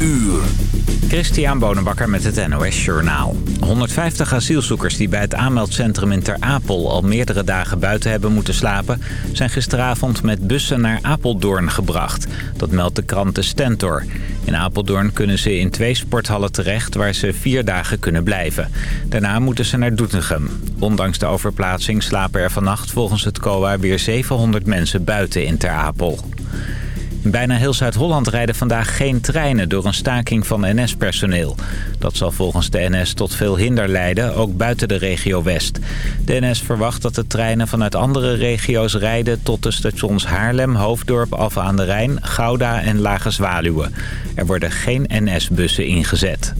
uur. Christian Bonenbakker met het NOS Journaal. 150 asielzoekers die bij het aanmeldcentrum in Ter Apel al meerdere dagen buiten hebben moeten slapen... zijn gisteravond met bussen naar Apeldoorn gebracht. Dat meldt de krant De Stentor. In Apeldoorn kunnen ze in twee sporthallen terecht waar ze vier dagen kunnen blijven. Daarna moeten ze naar Doetinchem. Ondanks de overplaatsing slapen er vannacht volgens het COA weer 700 mensen buiten in Ter Apel. Bijna heel Zuid-Holland rijden vandaag geen treinen door een staking van NS-personeel. Dat zal volgens de NS tot veel hinder leiden, ook buiten de regio West. De NS verwacht dat de treinen vanuit andere regio's rijden tot de stations Haarlem, Hoofddorp, Alphen aan de Rijn, Gouda en Lage Zwaluwe. Er worden geen NS-bussen ingezet.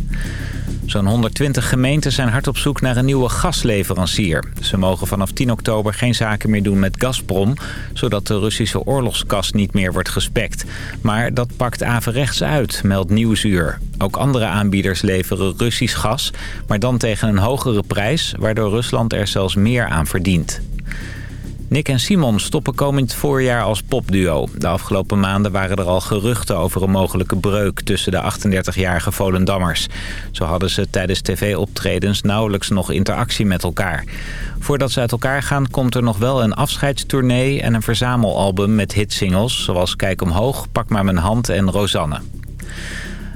Zo'n 120 gemeenten zijn hard op zoek naar een nieuwe gasleverancier. Ze mogen vanaf 10 oktober geen zaken meer doen met Gazprom... zodat de Russische oorlogskast niet meer wordt gespekt. Maar dat pakt averechts uit, meldt Nieuwsuur. Ook andere aanbieders leveren Russisch gas, maar dan tegen een hogere prijs... waardoor Rusland er zelfs meer aan verdient. Nick en Simon stoppen komend voorjaar als popduo. De afgelopen maanden waren er al geruchten over een mogelijke breuk tussen de 38-jarige Volendammers. Zo hadden ze tijdens tv-optredens nauwelijks nog interactie met elkaar. Voordat ze uit elkaar gaan komt er nog wel een afscheidstournee en een verzamelalbum met hitsingles... zoals Kijk Omhoog, Pak Maar Mijn Hand en Rosanne.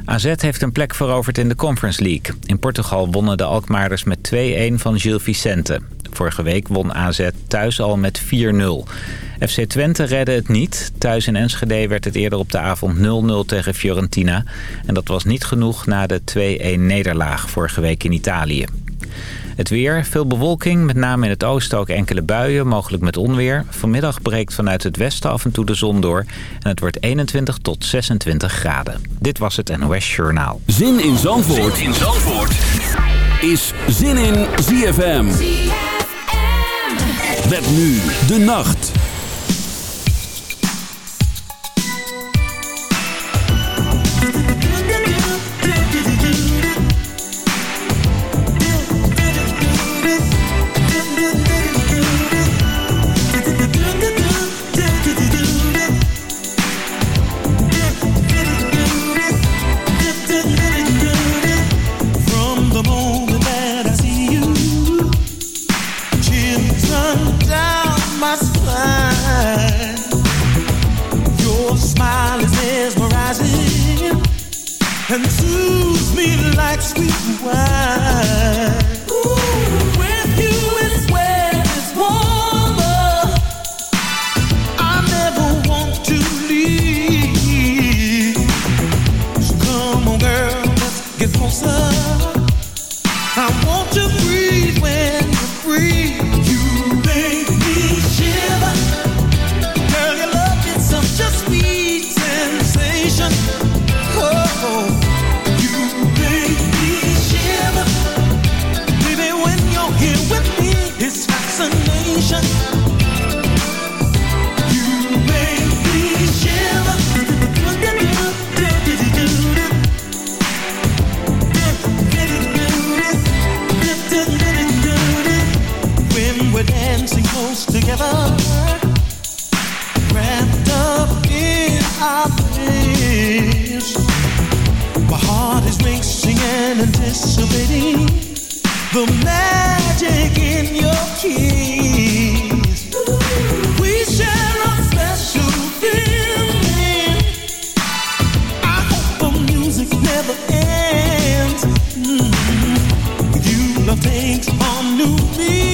AZ heeft een plek veroverd in de Conference League. In Portugal wonnen de Alkmaarders met 2-1 van Gilles Vicente. Vorige week won AZ thuis al met 4-0. FC Twente redde het niet. Thuis in Enschede werd het eerder op de avond 0-0 tegen Fiorentina. En dat was niet genoeg na de 2-1 nederlaag vorige week in Italië. Het weer, veel bewolking, met name in het oosten ook enkele buien, mogelijk met onweer. Vanmiddag breekt vanuit het westen af en toe de zon door en het wordt 21 tot 26 graden. Dit was het NOS Journaal. Zin in Zandvoort, zin in Zandvoort. is Zin in ZFM. Met nu de nacht. Anticipating the magic in your kiss. We share a special feeling. I hope the music never ends. Mm-hmm. You, love takes on new meaning.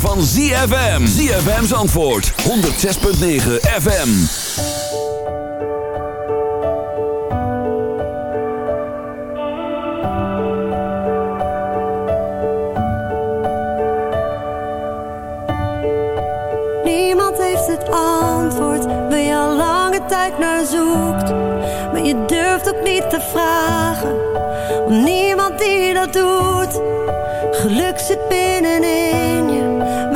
van ZFM. ZFM's antwoord. 106.9 FM. Niemand heeft het antwoord waar je al lange tijd naar zoekt. Maar je durft ook niet te vragen. Om niemand die dat doet. Geluk zit binnenin je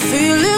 feeling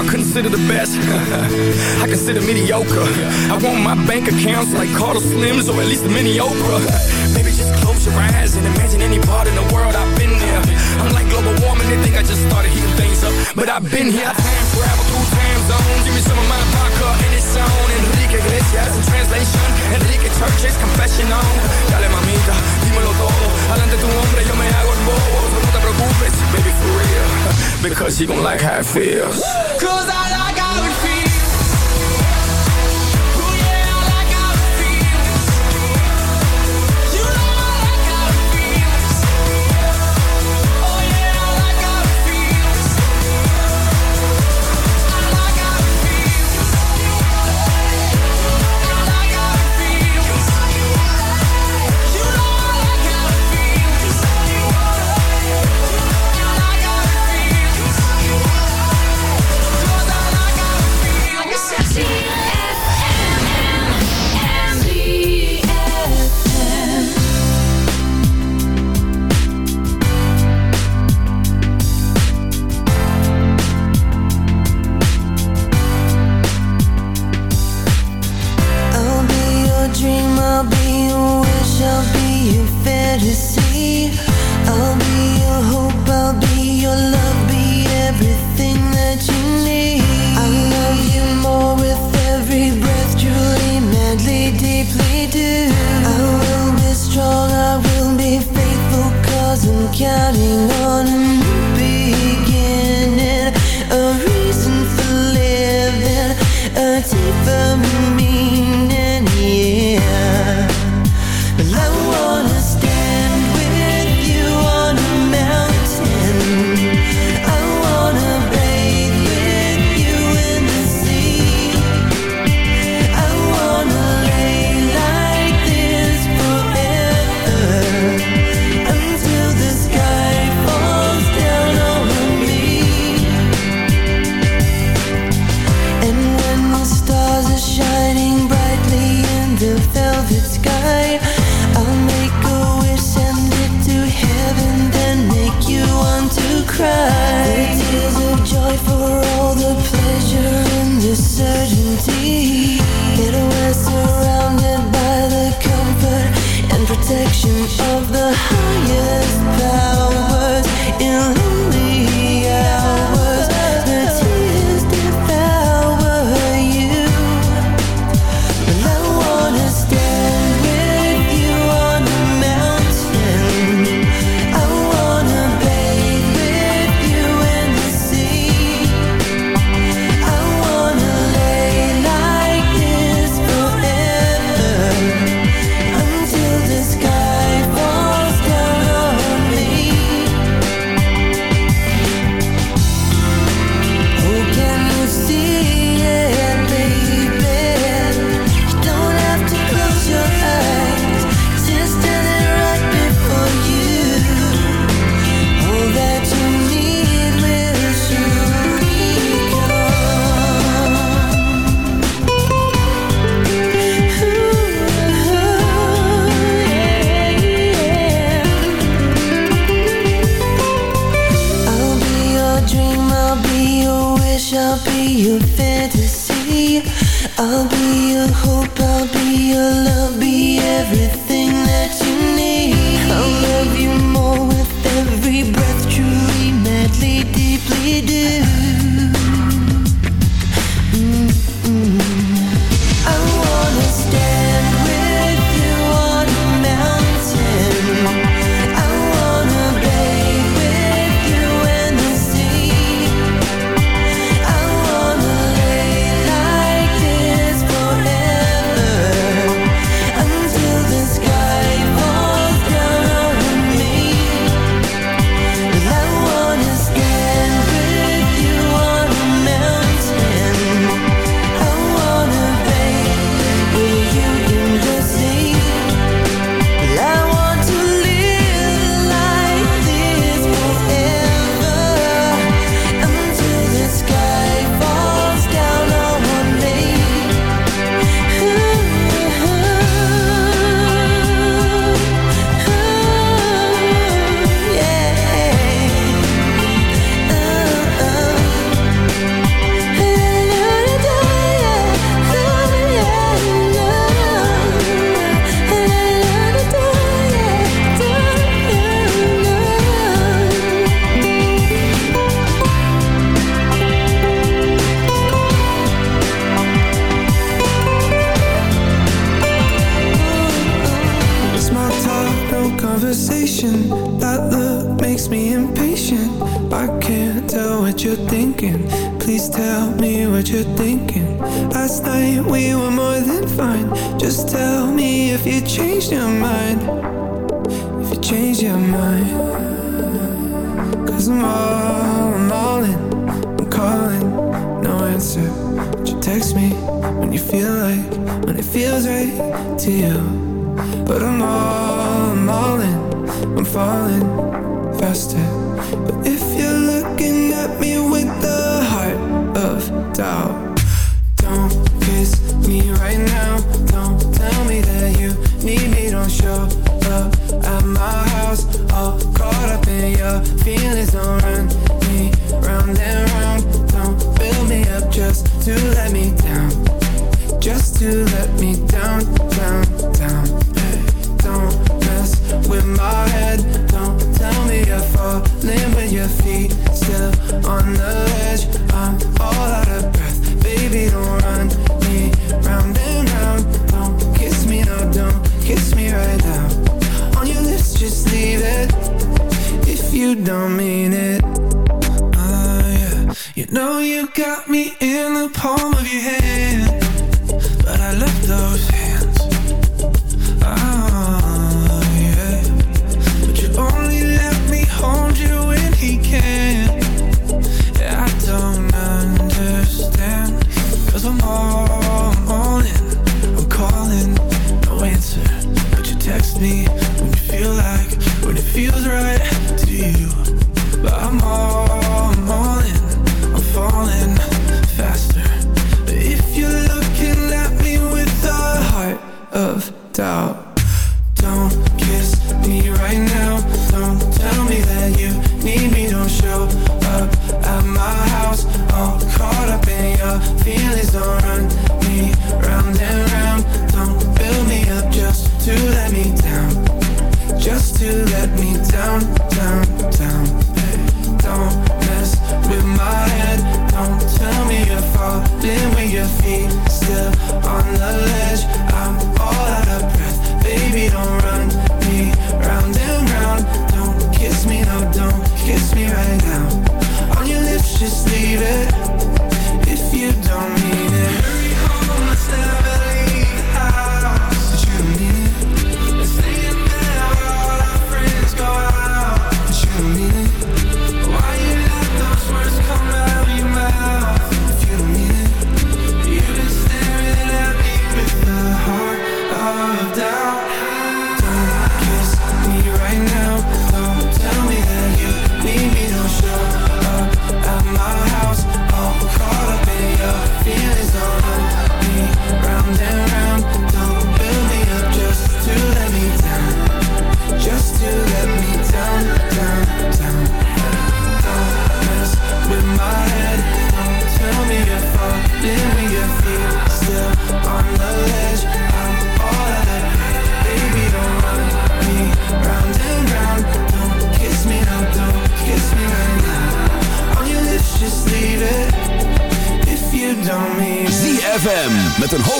Y'all consider the best? I consider mediocre. I want my bank accounts like Carlos Slims or at least a mini Oprah. Maybe just close your eyes and imagine any part in the world I've been there. I'm like global warming, they think I just started heating things up. But I've been here, I time travel zones. Give me some of my vodka and it's. Enrique Iglesias in translation. Enrique Church's confession on. Dale mamita, dímelo todo. Adelante tu hombre, yo me hago el bobo. No te preocupes, baby, for real. Because you gon' like how it feels. Cause I like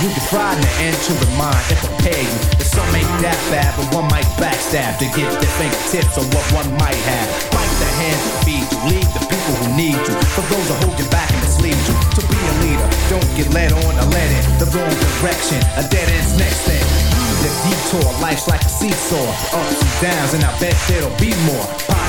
you can try to enter the mind and prepare you. If some ain't that bad, but one might backstab to get their fingertips on what one might have. Bite the hand that feed you, lead the people who need you. For those who hold you back and mislead you. To be a leader, don't get led on or led in the wrong direction. A dead end's next thing. The detour, life's like a seesaw, ups and downs, and I bet there'll be more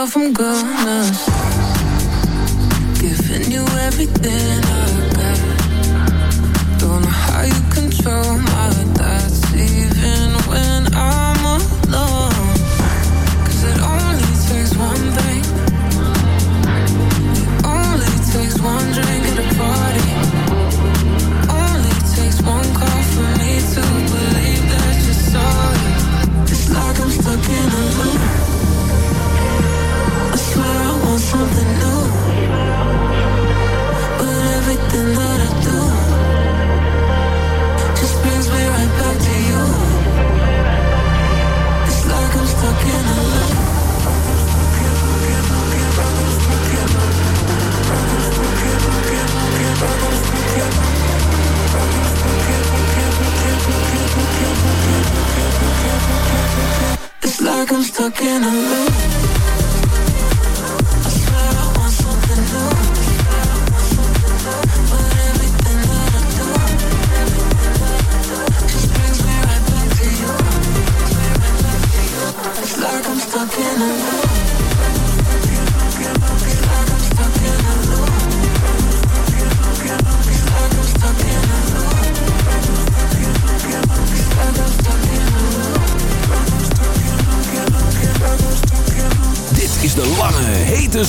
yourself from girl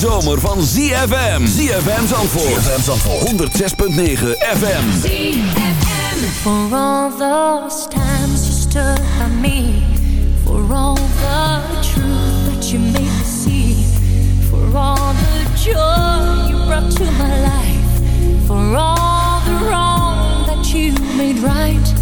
zomer van ZFM. ZFM Zandvoort. ZFM Zandvoort. 106.9 FM. For all those times you stood by me, for all the truth that you made me see, for all the joy you brought to my life, for all the wrong that you made right,